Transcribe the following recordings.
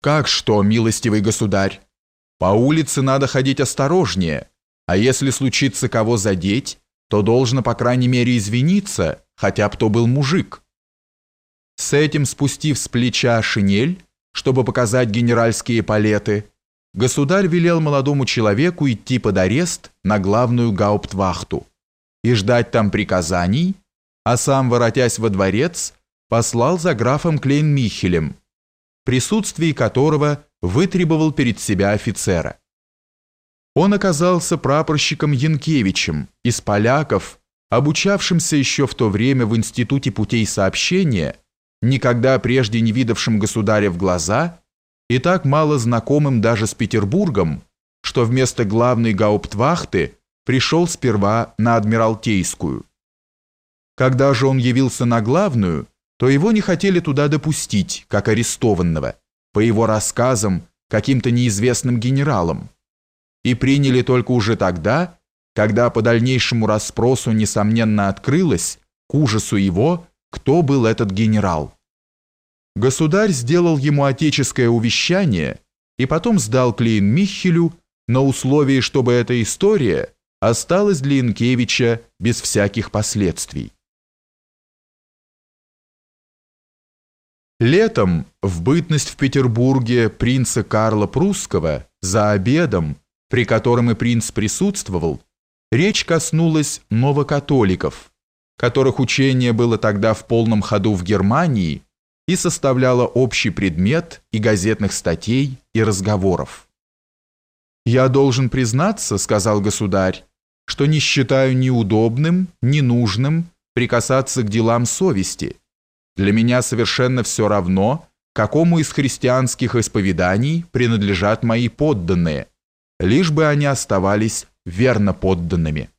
Как что, милостивый государь? По улице надо ходить осторожнее, а если случится кого задеть, то должно, по крайней мере, извиниться, хотя бы то был мужик. С этим спустив с плеча шинель, чтобы показать генеральские палеты, государь велел молодому человеку идти под арест на главную гауптвахту и ждать там приказаний, а сам, воротясь во дворец, послал за графом Клейн-Михелем, присутствии которого вытребовал перед себя офицера. Он оказался прапорщиком Янкевичем из поляков, обучавшимся еще в то время в Институте путей сообщения, никогда прежде не видавшим государя в глаза и так мало знакомым даже с Петербургом, что вместо главной гауптвахты пришел сперва на Адмиралтейскую. Когда же он явился на главную, то его не хотели туда допустить, как арестованного, по его рассказам, каким-то неизвестным генералам, и приняли только уже тогда, когда по дальнейшему расспросу несомненно открылось, к ужасу его, кто был этот генерал. Государь сделал ему отеческое увещание и потом сдал Клейн Михелю на условии, чтобы эта история осталась для Инкевича без всяких последствий. Летом, в бытность в Петербурге принца Карла Прусского, за обедом, при котором и принц присутствовал, речь коснулась новокатоликов, которых учение было тогда в полном ходу в Германии и составляло общий предмет и газетных статей, и разговоров. «Я должен признаться, — сказал государь, — что не считаю ни удобным, ни нужным прикасаться к делам совести, для меня совершенно все равно, какому из христианских исповеданий принадлежат мои подданные, лишь бы они оставались верно подданными.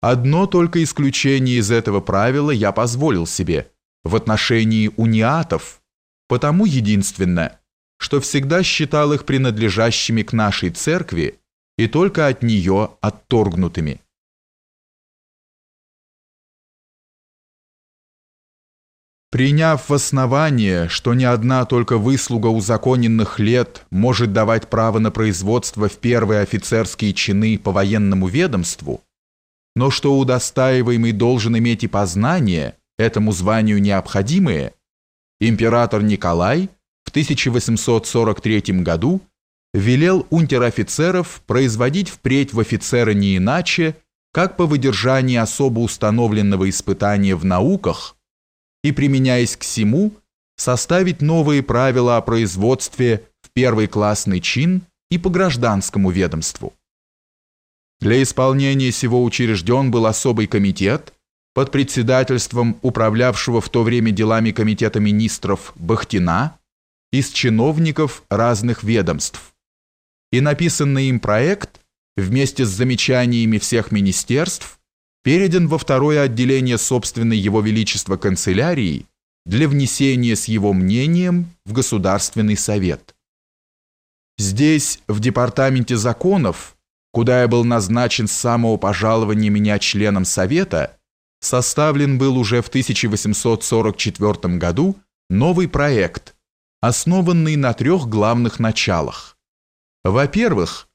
Одно только исключение из этого правила я позволил себе в отношении униатов, потому единственно, что всегда считал их принадлежащими к нашей церкви и только от нее отторгнутыми. Приняв в основание, что ни одна только выслуга узаконенных лет может давать право на производство в первые офицерские чины по военному ведомству, но что удостаиваемый должен иметь и познания, этому званию необходимые, император Николай в 1843 году велел унтер-офицеров производить впредь в офицеры не иначе, как по выдержании особо установленного испытания в науках – и, применяясь к всему, составить новые правила о производстве в первый классный чин и по гражданскому ведомству. Для исполнения сего учрежден был особый комитет под председательством управлявшего в то время делами комитета министров Бахтина из чиновников разных ведомств. И написанный им проект вместе с замечаниями всех министерств передан во второе отделение собственной Его Величества канцелярии для внесения с его мнением в Государственный совет. Здесь, в Департаменте законов, куда я был назначен с самого пожалования меня членом Совета, составлен был уже в 1844 году новый проект, основанный на трех главных началах. Во-первых,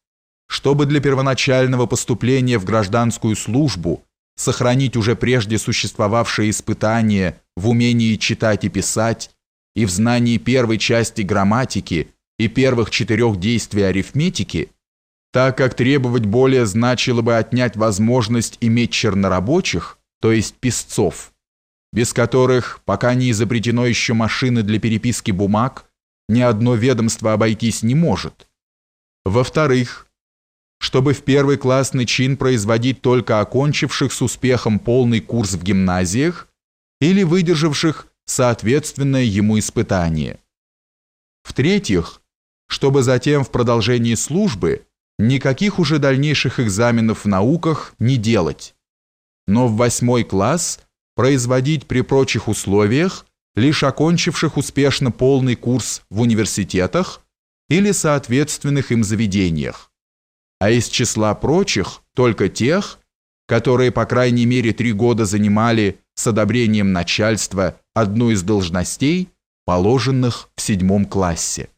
чтобы для первоначального поступления в гражданскую службу сохранить уже прежде существовавшие испытания в умении читать и писать и в знании первой части грамматики и первых четырех действий арифметики, так как требовать более значило бы отнять возможность иметь чернорабочих, то есть писцов, без которых, пока не изобретено еще машины для переписки бумаг, ни одно ведомство обойтись не может. Во-вторых, чтобы в первый классный чин производить только окончивших с успехом полный курс в гимназиях или выдержавших соответственное ему испытание. В-третьих, чтобы затем в продолжении службы никаких уже дальнейших экзаменов в науках не делать, но в восьмой класс производить при прочих условиях лишь окончивших успешно полный курс в университетах или соответственных им заведениях а из числа прочих только тех, которые по крайней мере три года занимали с одобрением начальства одну из должностей, положенных в седьмом классе.